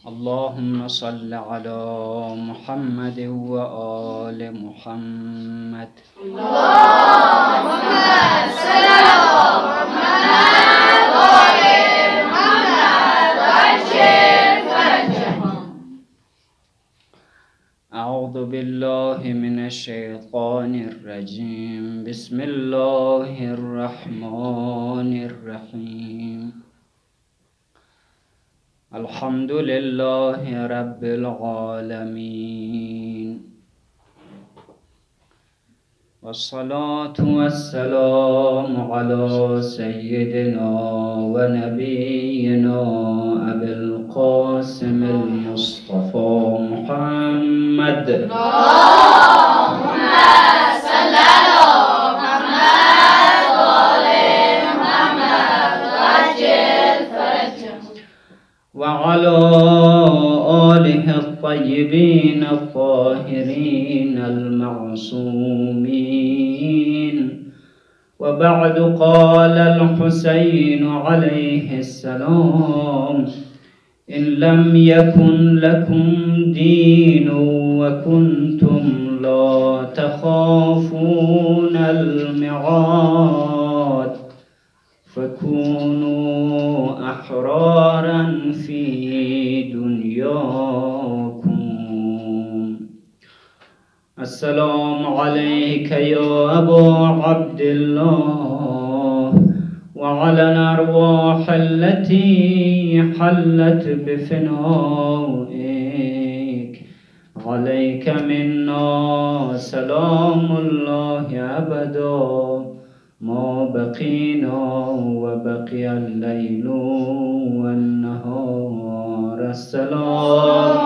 اللهم صل على محمد وآل محمد. اللهم صل على محمد وآل محمد أعوذ بالله من الشيطان الرجيم. بسم الله الرحمن الرحيم. الحمد لله رب العالمين. والصلاة والسلام على سيدنا ونبينا أبي القاسم المصطفى محمد. اللهم وعلى آله الطيبين الطاهرين المعصومين. وبعد قال الحسين عليه السلام إن لم يكن لكم دين وكنتم لا تخافون المعاد فكونوا أحرارا في دنياكم السلام عليك يا أبا عبد الله وعلى الأرواح التي حلت بفنائك. عليك منا سلام الله أبدا. ما بقينا وبقي الليل والنهار. السلام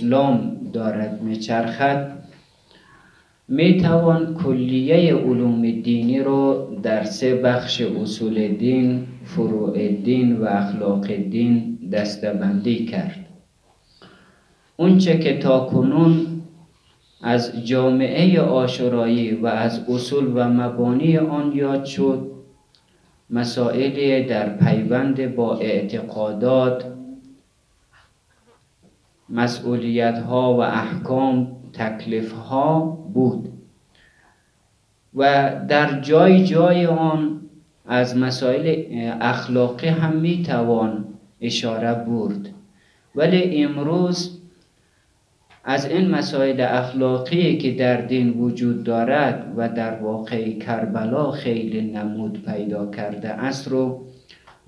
اسلام دارد میچرخد می توان کلیه علوم دینی رو در سه بخش اصول دین، فروع دین و اخلاق دین دستبندی کرد. اونچه که تا کنون از جامعه آشورایی و از اصول و مبانی آن یاد شد مسائلی در پیوند با اعتقادات مسئولیت ها و احکام تکلیف ها بود. و در جای جای آن از مسائل اخلاقی هم می توان اشاره برد. ولی امروز از این مسائل اخلاقی که در دین وجود دارد و در واقع کربلا خیلی نمود پیدا کرده است رو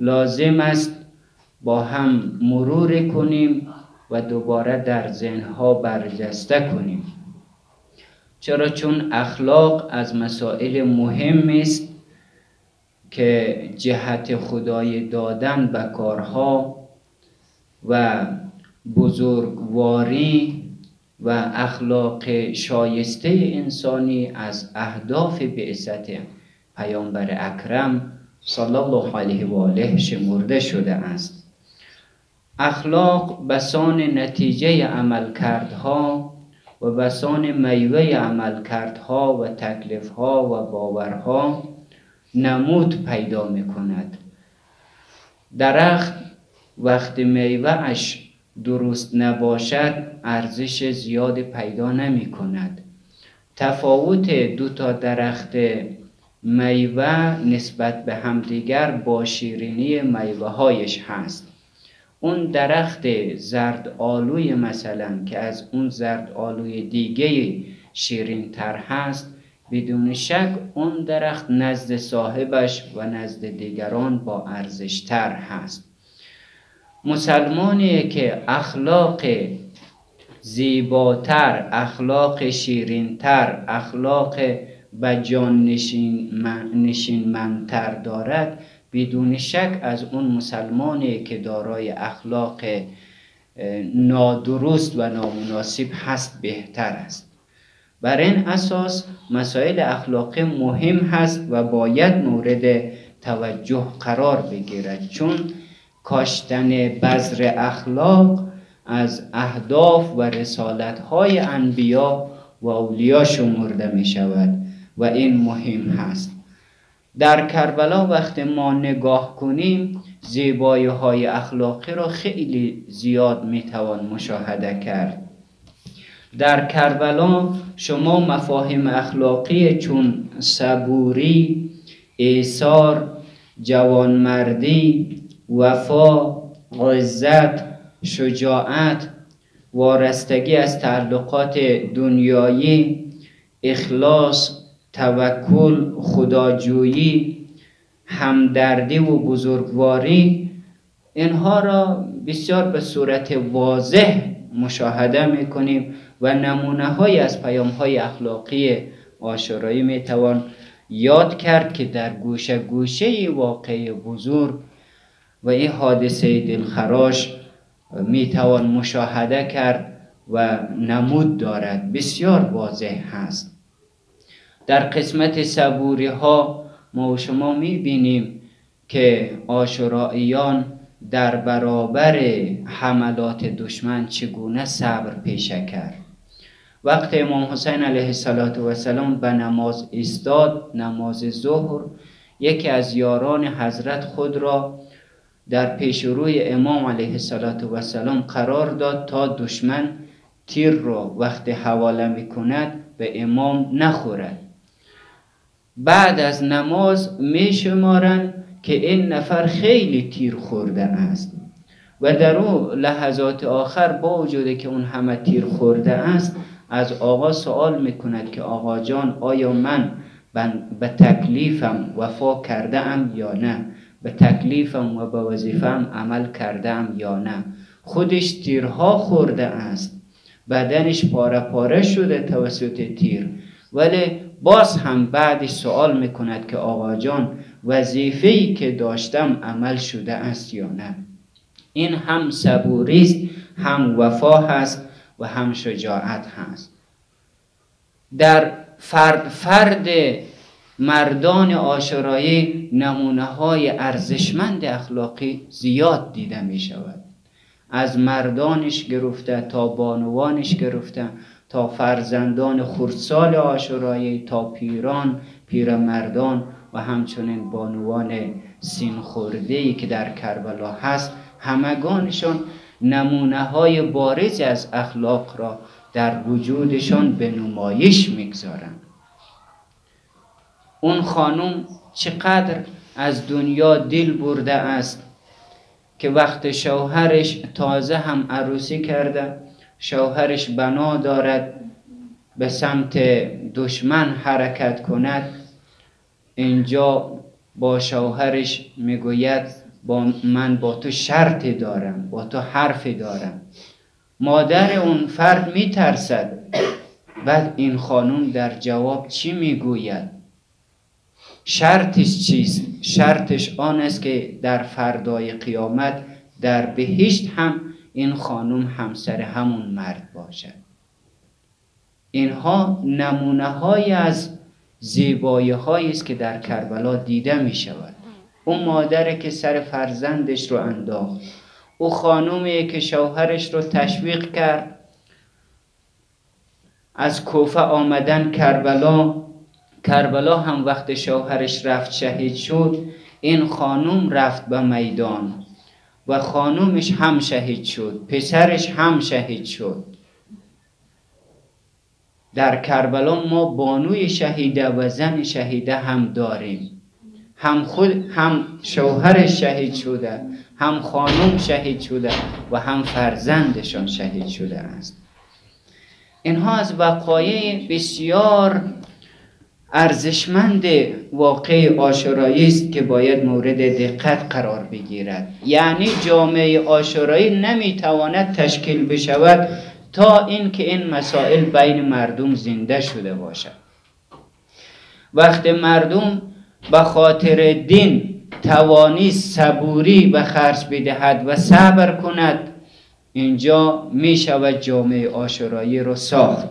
لازم است با هم مرور کنیم. و دوباره در ذهنها برجسته کنیم. چرا؟ چون اخلاق از مسائل مهم است که جهت خدای دادن به کارها و بزرگواری و اخلاق شایسته انسانی از اهداف بعثت پیامبر اکرم صلی الله علیه و آله شمرده شده است. اخلاق بسان نتیجه عمل کردها و بسان میوه عمل کردها و تکلیفها و باورها نمود پیدا می کند درخت وقتی میوه اش درست نباشد ارزش زیاد پیدا نمی کند تفاوت دو تا درخت میوه نسبت به همدیگر با شیرینی میوه هایش هست. اون درخت زرد آلوی مثلا که از اون زرد آلوی دیگه شیرین تر هست بدون شک اون درخت نزد صاحبش و نزد دیگران با ارزشتر هست. مسلمانی که اخلاق زیباتر اخلاق شیرینتر اخلاق به جان نشین, نشین منتر دارد بدون شک از اون مسلمانی که دارای اخلاق نادرست و نامناسب هست بهتر است. بر این اساس مسائل اخلاقی مهم هست و باید مورد توجه قرار بگیرد چون کاشتن بذر اخلاق از اهداف و رسالت های انبیا و اولیا شمرده می شود و این مهم هست. در کربلا وقتی ما نگاه کنیم زیبایی های اخلاقی را خیلی زیاد می توان مشاهده کرد. در کربلا شما مفاهیم اخلاقی چون صبوری، ایثار، جوانمردی، وفا، عزت، شجاعت، وارستگی از تعلقات دنیایی، اخلاص، توکل، خداجویی، همدردی و بزرگواری اینها را بسیار به صورت واضح مشاهده می‌کنیم و نمونه های از پیام های اخلاقی آشورایی می‌توان یاد کرد که در گوشه گوشه واقع بزرگ و این حادثه دلخراش می‌توان مشاهده کرد و نمود دارد. بسیار واضح هست. در قسمت صبوری ها ما و شما می‌بینیم که آشوراییان در برابر حملات دشمن چگونه صبر پیشه کرد. وقت امام حسین علیه السلام به نماز استاد نماز ظهر یکی از یاران حضرت خود را در پیش روی امام علیه السلام قرار داد تا دشمن تیر را وقت حواله می کند به امام نخورد. بعد از نماز می شمارند که این نفر خیلی تیر خورده است. و در او لحظات آخر با وجود که اون همه تیر خورده است از آقا سوال می‌کند که آقا جان آیا من به تکلیفم وفا کرده ام یا نه؟ به تکلیفم و به وظیفم عمل کرده ام یا نه؟ خودش تیرها خورده است. بدنش پاره پاره شده توسط تیر. ولی باز هم بعدش سوال می‌کند که آقا جان وظیفه‌ای که داشتم عمل شده است یا نه؟ این هم صبوری است هم وفا هست و هم شجاعت هست. در فرد فرد مردان آشورایی نمونه های ارزشمند اخلاقی زیاد دیده می شود از مردانش گرفته تا بانوانش گرفته تا فرزندان خردسال آشورایی تا پیران پیرمردان و همچنین بانوان سین خورده ای که در کربلا هست. همگانشان نمونه های بارز از اخلاق را در وجودشان به نمایش می‌گذارند. اون خانم چقدر از دنیا دل برده است که وقت شوهرش تازه هم عروسی کرده. شوهرش بنا دارد به سمت دشمن حرکت کند. اینجا با شوهرش می‌گوید با من با تو شرطی دارم با تو حرفی دارم. مادر اون فرد میترسد. بعد این خانم در جواب چی می‌گوید؟ شرطش چیست؟ شرطش آن است که در فردای قیامت در بهشت هم این خانم همسر همون مرد باشد. اینها نمونه های از زیبایی است که در کربلا دیده می شود اون مادر که سر فرزندش رو انداخت. او خانومی که شوهرش رو تشویق کرد. از کوفه آمدن کربلا کربلا هم وقت شوهرش رفت شهید شد. این خانوم رفت به میدان. و خانومش هم شهید شد. پسرش هم شهید شد. در کربلا ما بانوی شهیده و زن شهیده هم داریم. هم خود هم شوهرش شهید شده هم خانم شهید شده و هم فرزندشان شهید شده است. اینها از وقایع بسیار ارزشمند واقع آشورایی است که باید مورد دقت قرار بگیرد. یعنی جامعه آشورایی نمی‌تواند تشکیل بشود تا اینکه این مسائل بین مردم زنده شده باشد. وقتی مردم به خاطر دین توانی صبوری به خرج بدهد و صبر کند اینجا می شود جامعه آشورایی رو ساخت.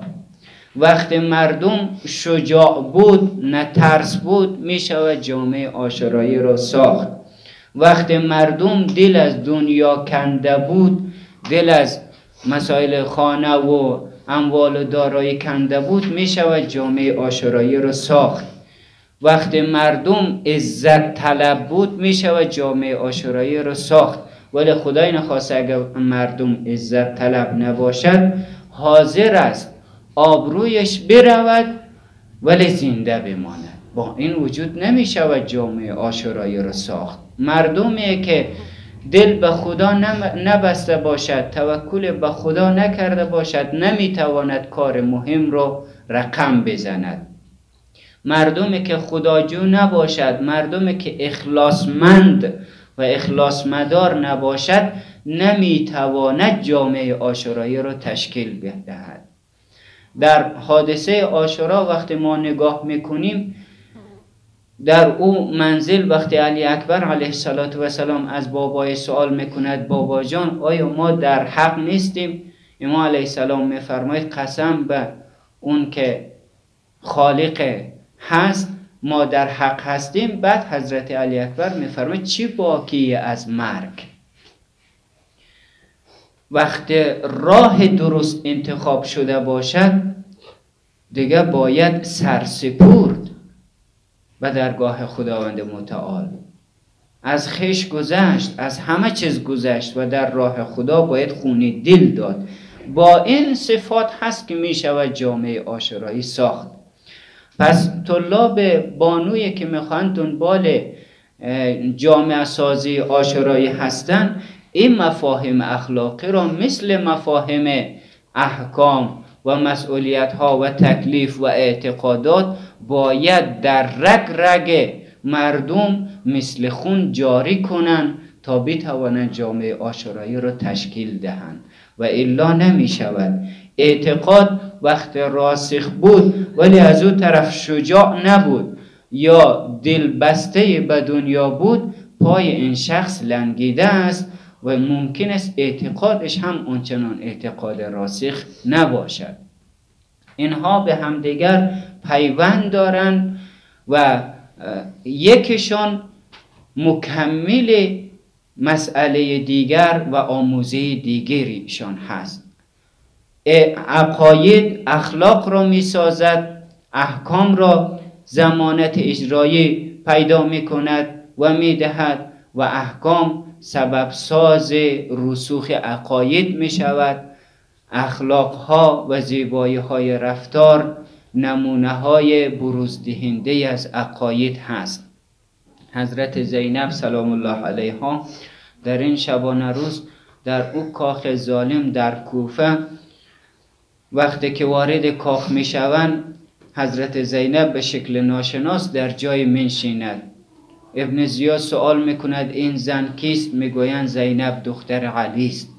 وقتی مردم شجاع بود نه ترس بود می شود جامعه آشورایی را ساخت. وقتی مردم دل از دنیا کنده بود دل از مسائل خانه و اموال و دارایی کنده بود می شود جامعه آشورایی را ساخت. وقتی مردم عزت طلب بود می شود جامعه آشورایی را ساخت. ولی خدای نخواست اگر مردم عزت طلب نباشد حاضر است آبرویش برود ولی زنده بماند. با این وجود نمی شود جامعه آشورایی را ساخت. مردمی که دل به خدا نبسته باشد توکل به خدا نکرده باشد نمی‌تواند کار مهم را رقم بزند. مردمی که خداجو نباشد مردمی که اخلاصمند و اخلاص مدار نباشد نمی‌تواند جامعه آشورایی را تشکیل بدهد. در حادثه آشورا وقتی ما نگاه می‌کنیم در او منزل وقتی علی اکبر علیه السلام از بابای سوال می‌کند بابا جان آیا ما در حق نیستیم؟ امام علیه السلام میفرماید قسم به اون که خالق هست ما در حق هستیم. بعد حضرت علی اکبر میفرماید چی باقی از مرگ؟ وقتی راه درست انتخاب شده باشد دیگه باید سرسپورد به درگاه خداوند متعال. از خش گذشت از همه چیز گذشت و در راه خدا باید خونی دل داد. با این صفات هست که می شود جامعه آشرایی ساخت. پس طلاب بانوی که می‌خوان دنبال جامعه سازی آشرایی هستن این مفاهیم اخلاقی را مثل مفاهیم احکام و مسئولیت ها و تکلیف و اعتقادات باید در رگ رگ مردم مثل خون جاری کنند تا بتوانند جامعه آشرایی را تشکیل دهند و الا نمی شود اعتقاد وقت راسخ بود ولی از او طرف شجاع نبود. یا دل بسته به دنیا بود پای این شخص لنگیده است و ممکن است اعتقادش هم اونچنان اعتقاد راسخ نباشد. اینها به همدیگر پیوند دارند و یکشان مکمل مسئله دیگر و آموزه دیگریشان هست. عقاید اخلاق را می سازد احکام را زمانت اجرایی پیدا می کند و می دهد و احکام سبب ساز رسوخ عقاید می شود اخلاق ها و زیبایی های رفتار نمونه های بروزدهنده از عقاید هست. حضرت زینب سلام الله علیها در این شبانه روز در او کاخ ظالم در کوفه وقتی که وارد کاخ می شوند حضرت زینب به شکل ناشناس در جای منشیند ابن زیاد سوال می‌کند این زن کیست؟ می‌گویند زینب دختر علی است.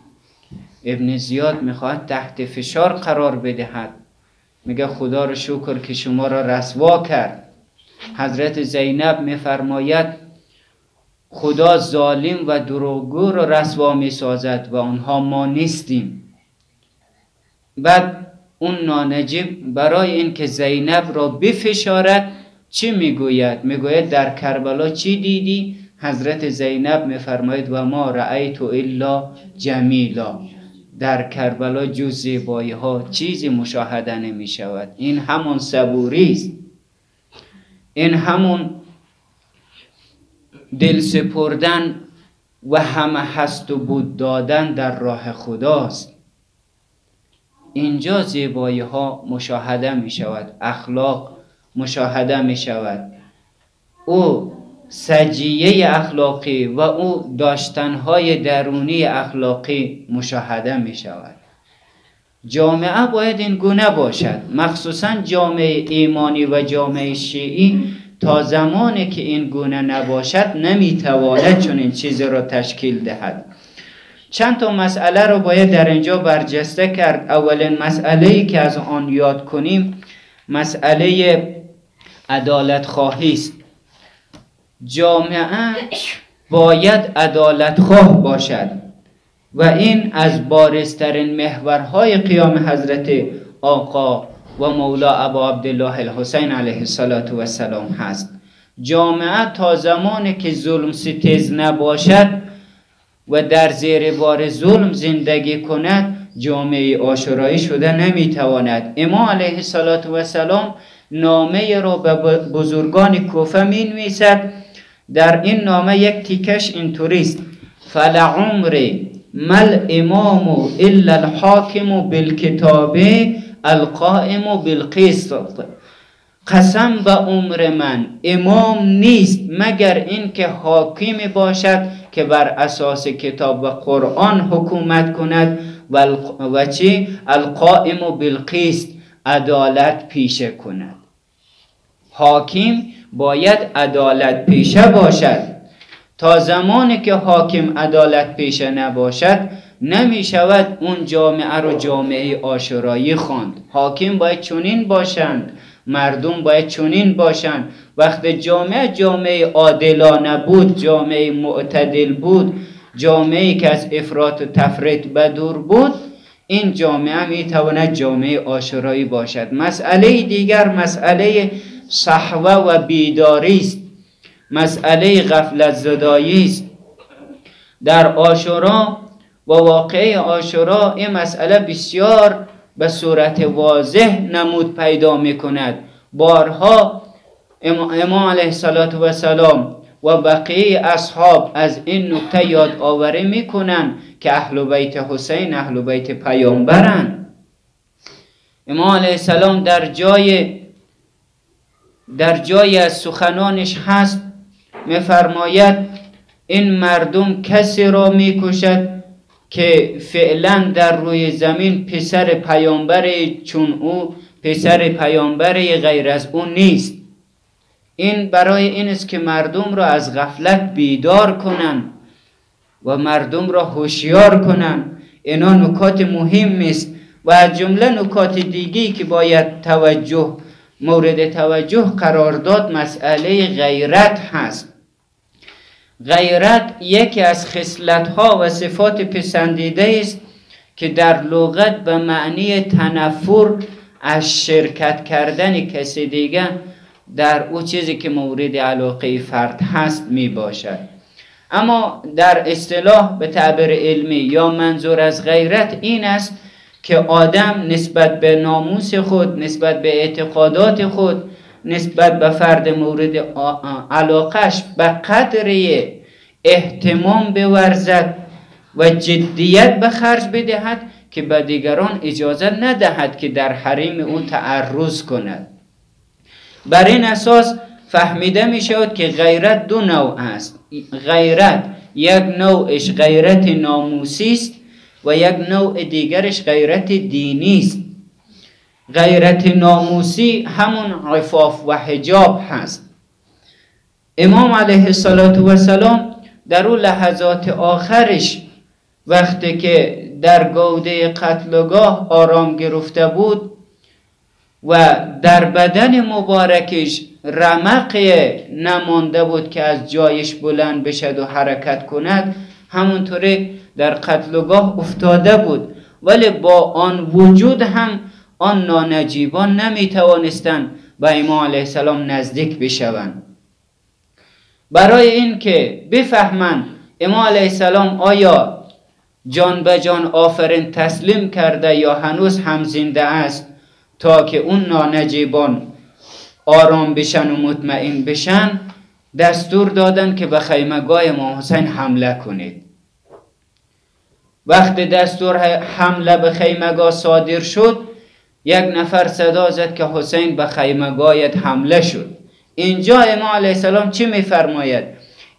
ابن زیاد می‌خواهد تحت فشار قرار بدهد. میگه خدا رو شکر که شما را رسوا کرد. حضرت زینب میفرماید خدا ظالم و دروغگو را رسوا می‌سازد و آنها ما نیستیم. بعد اون نانجیب برای اینکه زینب را بفشارد چی می‌گوید؟ می‌گوید در کربلا چی دیدی؟ حضرت زینب میفرماید و ما رأیت الا جمیلا. در کربلا جز زیبایی ها چیزی مشاهده نمی شود این همون صبوری است. این همون دل سپردن و همه هست و بود دادن در راه خداست اینجا زیبایی ها مشاهده می شود اخلاق مشاهده می شود او سجیه اخلاقی و او داشتنهای درونی اخلاقی مشاهده می شود جامعه باید این گونه باشد مخصوصا جامعه ایمانی و جامعه شیعی تا زمانی که این گونه نباشد نمی‌تواند چون این چیزی را تشکیل دهد. چند تا مسئله رو باید در اینجا برجسته کرد. اولین مسئله ای که از آن یاد کنیم مسئله عدالت خواهی است. جامعه باید عدالت خواه باشد و این از بارسترین محورهای قیام حضرت آقا و مولا ابا عبدالله الحسین علیه السلام هست. جامعه تا زمانی که ظلم ستیز نباشد و در زیر بار ظلم زندگی کند جامعه آشورایی شده نمی‌تواند. امام علیه السلام نامه را به بزرگان کوفه می نویسد در این نامه یک تیکش اینطوریست. فلعمر مل امام الا الحاکم بالکتاب القائم بالقسط. قسم به عمر من امام نیست مگر اینکه حاکمی باشد که بر اساس کتاب و قرآن حکومت کند و چی؟ القائم بالقسط عدالت پیشه کند. حاکم باید عدالت پیشه باشد. تا زمانی که حاکم عدالت پیشه نباشد نمی شود اون جامعه رو جامعه آشورایی خواند. حاکم باید چنین باشند مردم باید چنین باشند. وقت جامعه جامعه عادلانه بود جامعه معتدل بود جامعه که از افراط و تفریط بدور بود این جامعه می تواند جامعه آشورایی باشد. مسئله دیگر مسئله صحوه و بیداری است. مسئله غفلت زدایی است. در آشورا و واقعه آشورا این مسئله بسیار به صورت واضح نمود پیدا می کند بارها امام علیه السلام و بقیه اصحاب از این نکته یاد آوری می کنند که اهل بیت حسین اهل بیت پیامبرند. امام علیه السلام در جای در جای از سخنانش هست میفرماید این مردم کسی را می‌کشد که فعلا در روی زمین پسر پیامبر چون او پسر پیامبر غیر از او نیست. این برای این است که مردم را از غفلت بیدار کنند و مردم را هوشیار کنند اینا نکات مهم است و از جمله نکات دیگی که باید توجه مورد توجه قرار داد مسئله غیرت هست. غیرت یکی از خصلت ها و صفات پسندیده است که در لغت به معنی تنفر از شرکت کردن کسی دیگه در او چیزی که مورد علاقه فرد هست می باشد. اما در اصطلاح به تعبیر علمی یا منظور از غیرت این است که آدم نسبت به ناموس خود نسبت به اعتقادات خود نسبت به فرد مورد علاقش به قدر احتمام بورزد و جدیت به خرج بدهد که به دیگران اجازه ندهد که در حریم اون تعرض کند. بر این اساس فهمیده می شود که غیرت دو نوع است. غیرت یک نوعش غیرت ناموسی است و یک نوع دیگرش غیرت دینی است. غیرت ناموسی همون عفاف و حجاب هست. امام علیه السلام در اون لحظات آخرش وقتی که در گوده قتلگاه آرام گرفته بود و در بدن مبارکش رمق نمانده بود که از جایش بلند بشد و حرکت کند همونطوری در قتلگاه افتاده بود. ولی با آن وجود هم آن نانجیبان نمی توانستند به امام علیه السلام نزدیک بشوند. برای اینکه بفهمند امام علیه السلام آیا جان به جان آفرین تسلیم کرده یا هنوز هم زنده است تا که اون نانجیبان آرام بشن و مطمئن بشن دستور دادن که به خیمگاه امام حسین حمله کنید. وقت دستور حمله به خیمگاه صادر شد یک نفر صدا زد که حسین به خیمگاهت حمله شد. اینجا امام علیه السلام چی میفرماید؟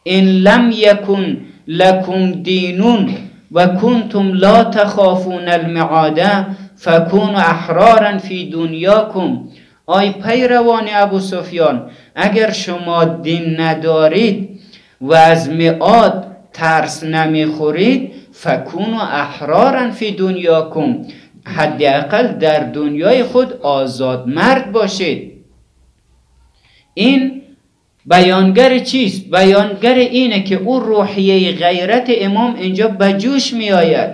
این لم یکن لکم دینون و کنتم لا تخافون المعاده فکون احرارا فی دنیاکم. آی پیروان ابو سفیان اگر شما دین ندارید و از میعاد ترس نمی‌خورید فکون و احرارا فی دنیاکم حداقل در دنیای خود آزاد مرد باشید این بیانگر چیست؟ بیانگر اینه که او روحیه غیرت امام اینجا بجوش می آید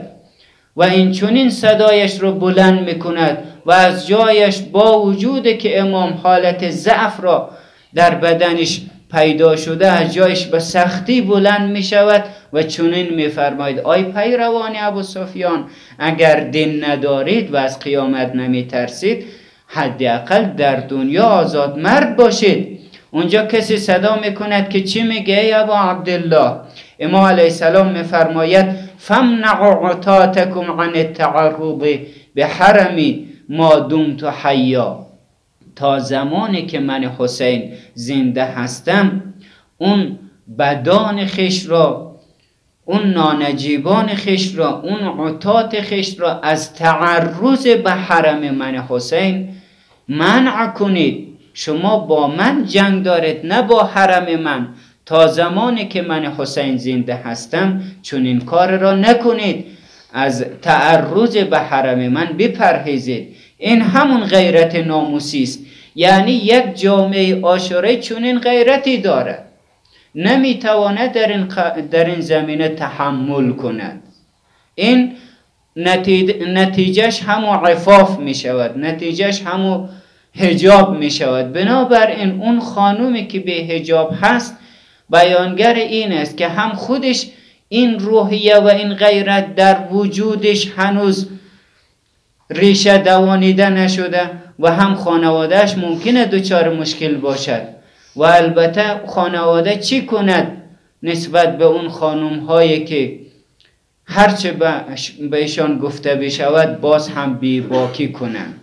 و این چونین صدایش رو بلند می کند و از جایش با وجود که امام حالت ضعف را در بدنش پیدا شده از جایش به سختی بلند می شود و چنین می فرماید آی پیروان ابو سفیان اگر دین ندارید و از قیامت نمی ترسید حداقل در دنیا آزاد مرد باشید. اونجا کسی صدا می‌کند که چی میگه ای ابو عبدالله؟ امام علیه السلام میفرماید فمنع عطاتکم عن التعرض به حرمی ما دمت حیا. تا زمانی که من حسین زنده هستم اون بدان خش را اون نانجیبان خش را اون عطات خش را از تعرض به حرم من حسین منع کنید. شما با من جنگ دارید نه با حرم من. تا زمانی که من حسین زنده هستم چون این کار را نکنید. از تعرض به حرم من بپرهیزید. این همون غیرت ناموسی است. یعنی یک جامعه آشوره چون این غیرتی دارد. نمی‌تواند در این, در این زمینه تحمل کند. این نتیجهش همو عفاف می شود نتیجهش همو هجاب می شود بنابراین اون خانومی که به هجاب هست بیانگر این است که هم خودش این روحیه و این غیرت در وجودش هنوز ریشه دوانیده نشده و هم خانوادهش ممکنه دچار مشکل باشد. و البته خانواده چی کند نسبت به اون خانوم هایی که هرچه بهشان گفته بشود باز هم بی باکی کنند.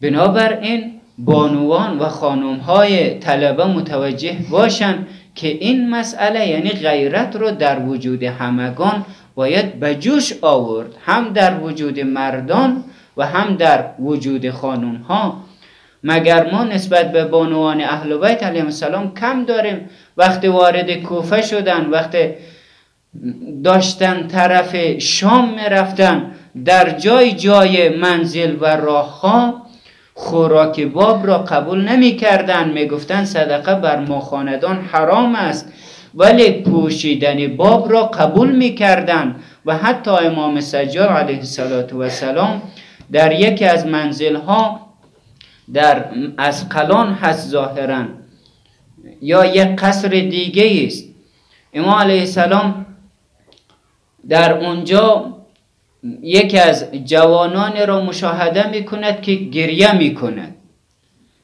بنابراین بانوان و خانم های طلبه متوجه باشند که این مسئله یعنی غیرت رو در وجود همگان باید به جوش آورد. هم در وجود مردان و هم در وجود خانم ها مگر ما نسبت به بانوان اهل بیت علیهم السلام کم داریم؟ وقتی وارد کوفه شدن وقتی داشتن طرف شام می رفتن در جای جای منزل و راه ها خوراک باب را قبول نمی کردن می گفتن صدقه بر ما خاندان حرام است ولی پوشیدن باب را قبول می کردن و حتی امام سجاد علیه السلام در یکی از منزل ها در اسقلان هست ظاهرا یا یک قصر دیگه است. امام علیه السلام در اونجا یکی از جوانان را مشاهده می کند که گریه می کند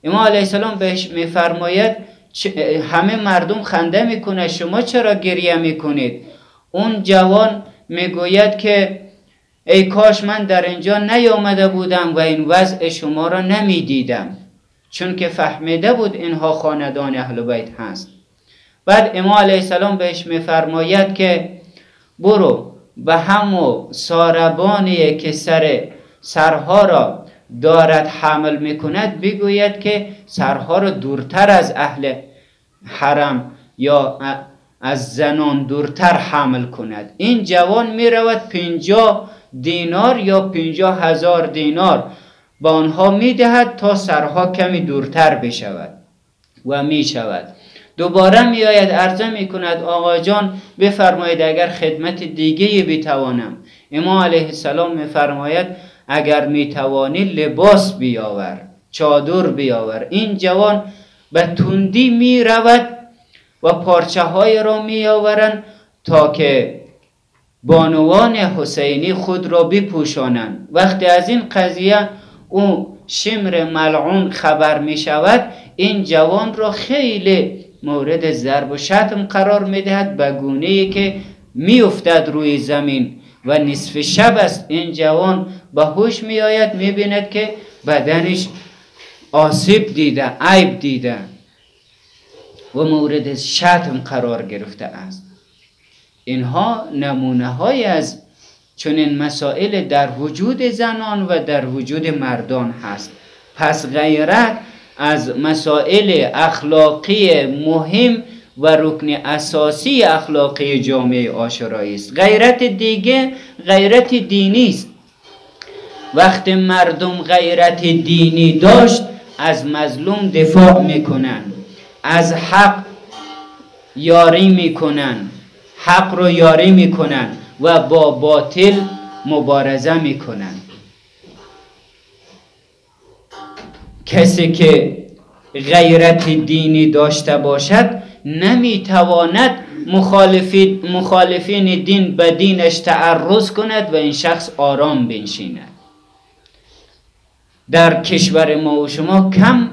امام علیه السلام بهش میفرماید همه مردم خنده می‌کنه شما چرا گریه می‌کنید؟ اون جوان می‌گوید که ای کاش من در اینجا نیامده بودم و این وضع شما را نمی‌دیدم چون که فهمیده بود اینها خاندان اهل بیت هست. بعد امام علیه السلام بهش میفرماید که برو و همو ساربانی که سر سرها را دارد حمل می‌کند بگوید که سرها را دورتر از اهل حرم یا از زنان دورتر حمل کند. این جوان می رود پینجا دینار یا پینجا هزار دینار. با آنها می دهد تا سرها کمی دورتر بشود و می شود دوباره می آید عرضه می کند آقا جان بفرمایید اگر خدمت دیگه بتوانم. امام علیه السلام می فرماید اگر می توانی لباس بیاور چادر بیاور. این جوان به تندی می رود و پارچه های را می آورند تا که بانوان حسینی خود را بپوشانند. وقتی از این قضیه او شمر ملعون خبر می شود این جوان را خیلی مورد ضرب و شتم قرار می‌دهد به گونه ای که میافتد روی زمین و نصف شب است. این جوان به هوش میآید می‌بیند که بدنش آسیب دیده عیب دیده. و مورد شتم قرار گرفته است. اینها نمونه های از چون این مسائل در وجود زنان و در وجود مردان هست. پس غیرت از مسائل اخلاقی مهم و رکن اساسی اخلاقی جامعه آشورایی است. غیرت دیگه غیرت دینی است. وقتی مردم غیرت دینی داشت از مظلوم دفاع می‌کنن از حق یاری می‌کنن حق رو یاری می‌کنن و با باطل مبارزه می‌کنن. کسی که غیرت دینی داشته باشد نمی‌تواند مخالفین دین به دینش تعرض کند و این شخص آرام بنشیند. در کشور ما و شما کم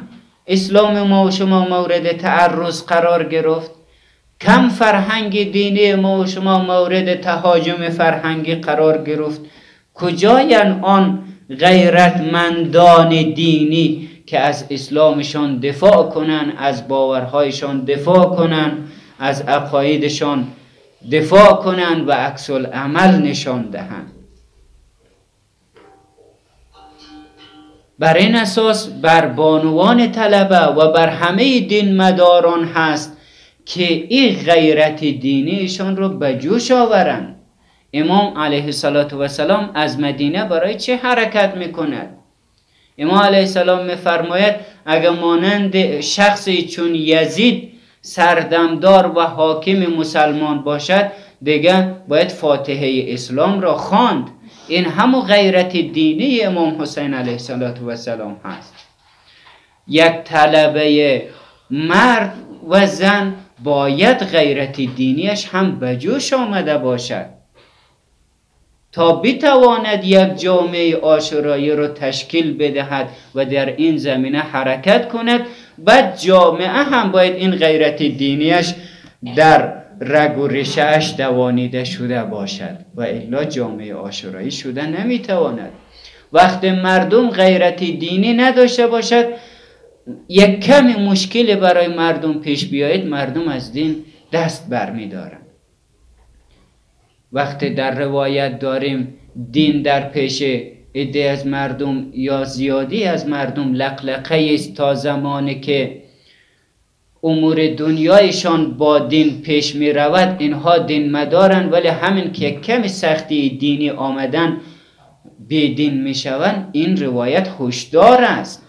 اسلام ما و شما مورد تعرض قرار گرفت. کم فرهنگ دینی ما و شما مورد تهاجم فرهنگی قرار گرفت. کجاین آن غیرتمندان دینی که از اسلامشان دفاع کنن از باورهایشان دفاع کنن از عقایدشان دفاع کنن و عکس عمل نشان دهند؟ بر این اساس بر بانوان طلبه و بر همه دین مداران هست که این غیرت دینیشان رو به جوش آورند. امام علیه السلام از مدینه برای چه حرکت می‌کند؟ امام علیه السلام میفرماید اگر مانند شخصی چون یزید سردمدار و حاکم مسلمان باشد دیگه باید فاتحه اسلام را خواند. این همو غیرت دینی امام حسین علیه السلام هست. یک طلبه مرد و زن باید غیرت دینیش هم به جوش آمده باشد. تا بتواند یک جامعه آشورایی را تشکیل بدهد و در این زمینه حرکت کند بعد جامعه هم باید این غیرت دینیش در رگ و ریشهش دوانیده شده باشد و الا جامعه آشورایی شده نمی‌تواند. وقتی مردم غیرت دینی نداشته باشد یک کم مشکل برای مردم پیش بیاید مردم از دین دست برمیدارند وقتی در روایت داریم دین در پیش عده از مردم یا زیادی از مردم لقلقه است تا زمانی که امور دنیایشان با دین پیش می رود اینها دین مدارن ولی همین که کم سختی دینی آمدن بی دین می شوند این روایت خوشدار است.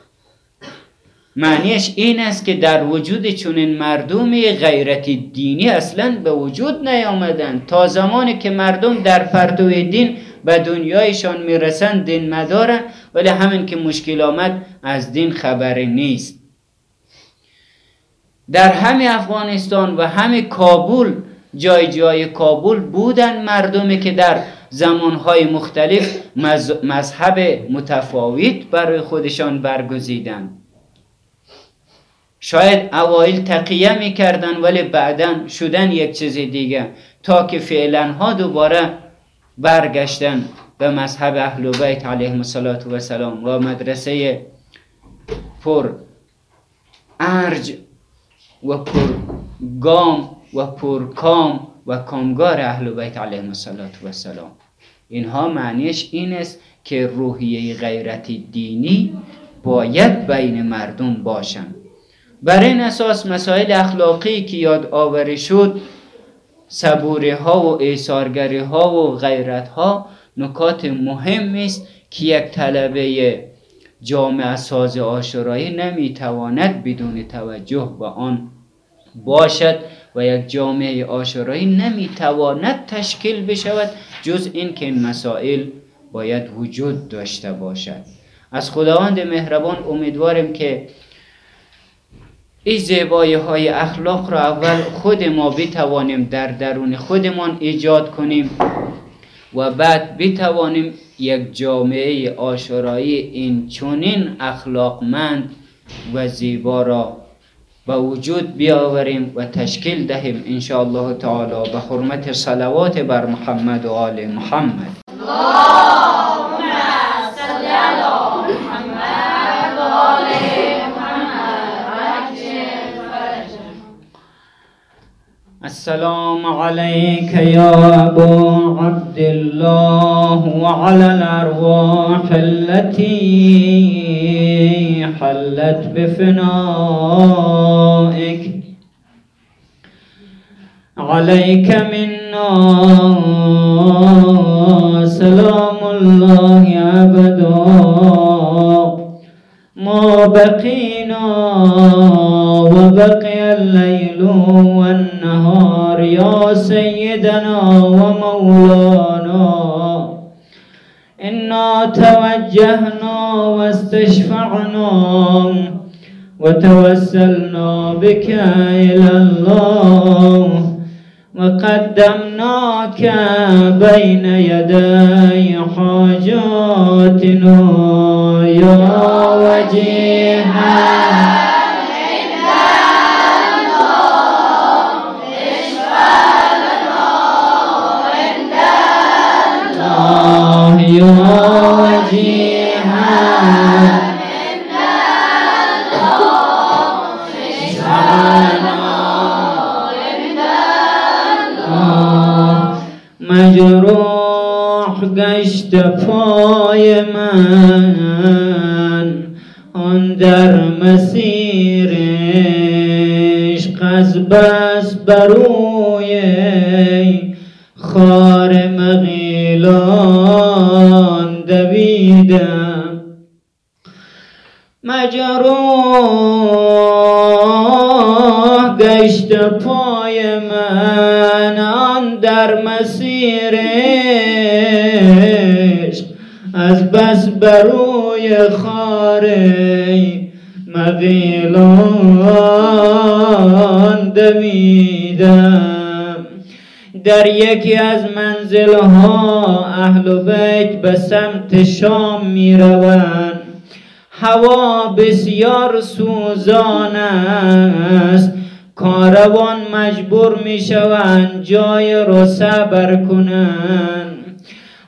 معنیش این است که در وجود چنین مردمی غیرت دینی اصلا به وجود نیامدن. تا زمانی که مردم در پرتو دین به دنیایشان می‌رسند دین مدارن ولی همین که مشکل آمد از دین خبری نیست. در همه افغانستان و همه کابل جای جای کابل بودن مردمی که در زمانهای مختلف مذهب متفاوت برای خودشان برگزیدند شاید اوایل تقیه می‌کردن ولی بعدا شدن یک چیز دیگه. تا که فعلا ها دوباره برگشتن به مذهب اهل بیت علیهم السلام و مدرسه پر ارج و پر گام و پر کام و کامگار اهل بیت علیهم السلام اینها معنیش این است که روحیه غیرت دینی باید بین مردم باشند بر این اساس مسائل اخلاقی که یاد آوری شد صبوری ها و ایثارگری ها و غیرت ها نکات مهم است که یک طلبه جامعه ساز آشورایی نمی‌تواند بدون توجه به آن باشد و یک جامعه آشورایی نمی‌تواند تشکیل بشود جز این که این مسائل باید وجود داشته باشد. از خداوند مهربان امیدواریم که این زیبایی های اخلاق را اول خود ما بتوانیم در درون خودمان ایجاد کنیم. و بعد بتوانیم یک جامعه آشورایی این چونین اخلاقمند و زیبا را به وجود بیاوریم و تشکیل دهیم ان الله تعالی به حرمت صلوات بر محمد و آل محمد. السلام عليك يا أبو عبد الله وعلى الأرواح التي حلت بفنائك. عليك منا سلام الله أبدا. ما بقينا وبقي الليل والنهار يا سيدنا ومولانا. إنا توجهنا واستشفعنا وتوسلنا بك إلى الله. وقدمناك بين يدي حاجاتنا. يا وجيها وجيها مجروح گشت پای من آن در مسیر عشق از بروی خاره مغیلان دویدم. در یکی از منزلها اهل و بیت به سمت شام می روند هوا بسیار سوزان است. کاروان مجبور می شوند جای رو صبر کنند.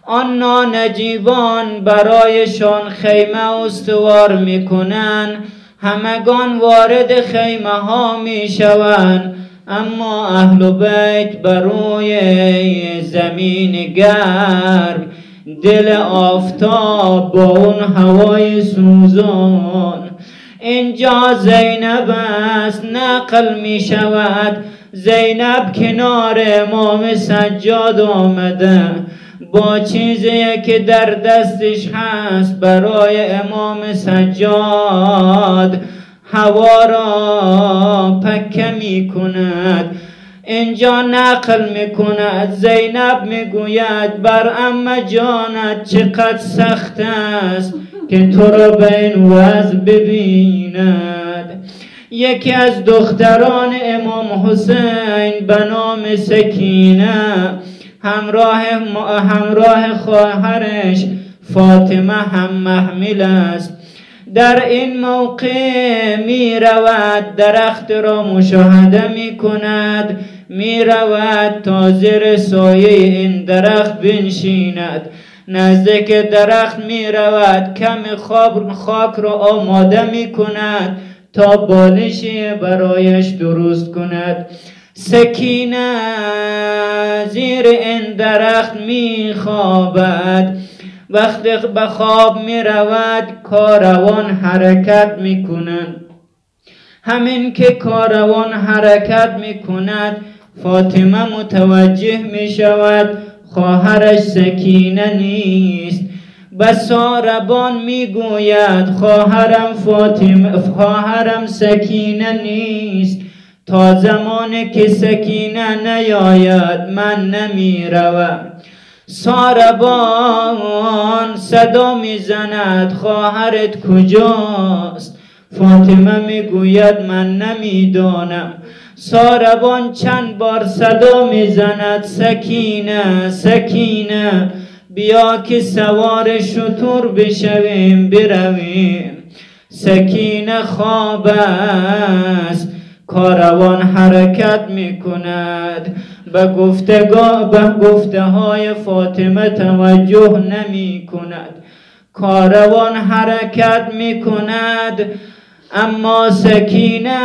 آن نانجیبان برایشان خیمه استوار می کنند همگان وارد خیمه ها می شوند اما اهل بیت بروی زمین گرم دل آفتاب با اون هوای سوزان. اینجا زینب است نقل می شود زینب کنار امام سجاد آمده. با چیزی که در دستش هست برای امام سجاد هوا را پکه می کند اینجا نقل می‌کند زینب می‌گوید بر اما جانت چقدر سخت است که تو را به این وضع ببیند. یکی از دختران امام حسین به نام سکینه همراه, همراه خواهرش فاطمه هم محمل است. در این موقع می رود درخت را مشاهده می کند می رود تا زیر سایه این درخت بنشیند. نزدیک درخت می رود کم خاک را آماده می کند تا بالشی برایش درست کند. سکینه زیر این درخت می خوابد وقتی به خواب می رود کاروان حرکت می کند همین که کاروان حرکت می کند فاطمه متوجه می شود خواهرش سکینه نیست. به ساربان می گوید خواهرم فاطمه خواهرم سکینه نیست. تا زمانی که سکینه نیاید من نمی روم ساربان صدا می‌زند خواهرت کجاست؟ فاطمه می‌گوید من نمی‌دانم. ساربان چند بار صدا می‌زند سکینه سکینه. بیا که سوار شطور بشویم برویم. سکینه خواب است. کاروان حرکت می کند به گفتگاه به گفته های فاطمه توجه نمی کند کاروان حرکت می کند اما سکینه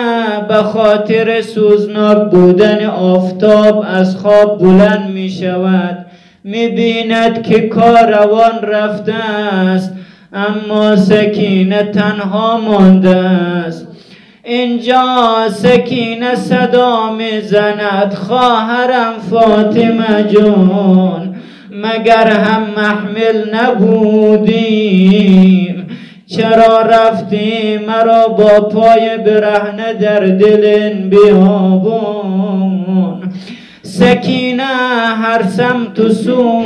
به خاطر سوزناک بودن آفتاب از خواب بلند می شود می بیند که کاروان رفته است اما سکینه تنها مانده است. اینجا سکینه صدا می‌زند خواهرم فاطمه جون. مگر هم محمل نبودیم؟ چرا رفتی مرا با پای برهنه در دل بیابون. سکینه هر سمت سو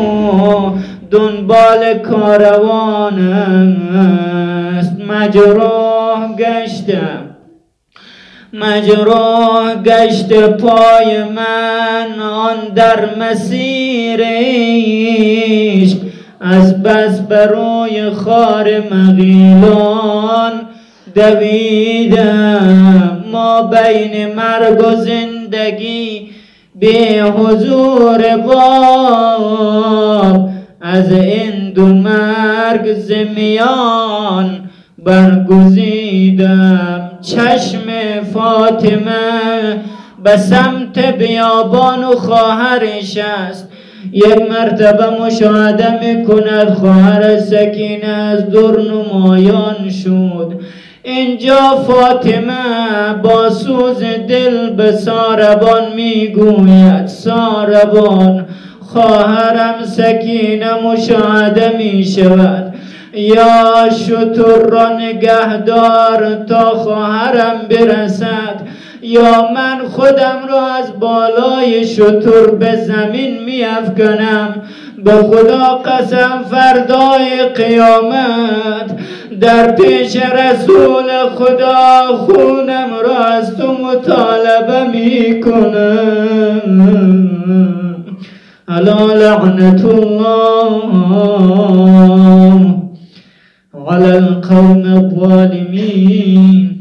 دنبال کاروان است. مجروح گشتم. مجروح گشت پای من آن در مسیرش از بس بروی خار مغیلان دویدم. ما بین مرگ و زندگی به حضور باب از این دو مرگ زمیان برگزیدم. چشم فاطمه به سمت بیابان و خواهرش است یک مرتبه مشاهده می کند خواهر سکینه از دور نمایان شد. اینجا فاطمه با سوز دل به ساربان می‌گوید ساربان خواهرم سکینه مشاهده می شود یا شطور را نگهدار تا خواهرم برسد. یا من خودم را از بالای شطور به زمین می افکنم به خدا قسم فردای قیامت. در پیش رسول خدا خونم را از تو مطالبه می کنم علا لعنت الله. على القوم الظالمين.